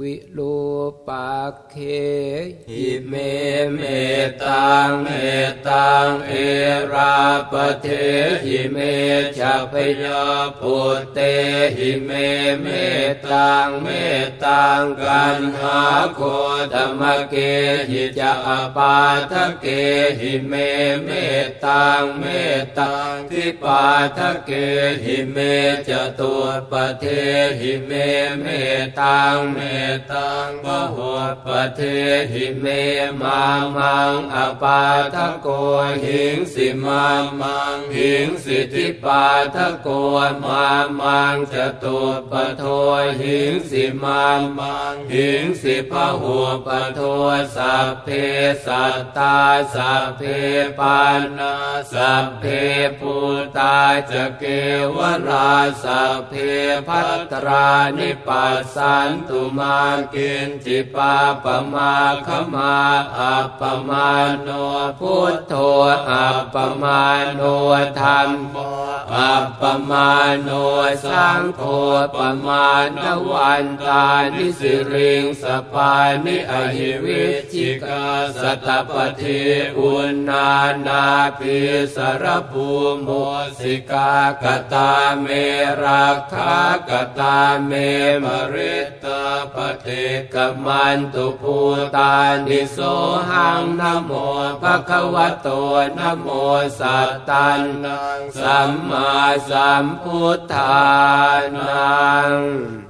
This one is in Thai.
วิรูปักเขหิเมเมตตังเมตตังเอราปะเถหิเม ฉัพยาปุตเตหิเมเมตตังเมตตังกัณหาโคตะมะเกหิจะ อะปาทะเกหิเมเมตตังเมตตังทิปาทะเกหิเม จะตุปปะเทหิเมเมตตังเมตตัง พะหุปปะเทหิเมมามัง อะปาทะโกหิงสิมามังหิงสิทิปาทะโกมามัง จะตุปปะโทหิงสิมามังหิงสิ พะหุปปะโทสัพเพสัตตาสัพเพปานาสัพเพปูตาจะเกวราสัพเพพัตรานิปัสสันตุมากินจิปาปมาขมาอัปปมาโนพุทโธอัปปมาโนธรรมโม อัปปมาโนสังโฆปมาณวันตานิสิริงสปานิอหิวิจิกาสตปฏิอุณานาภิสรภูโมสิกากตาเมราคากตาเมมริตาปฏิกมันตุภูตานิโสหังนโมภะคะวะโตนโมสัตตันนังสัมมาสัมพุทธานัง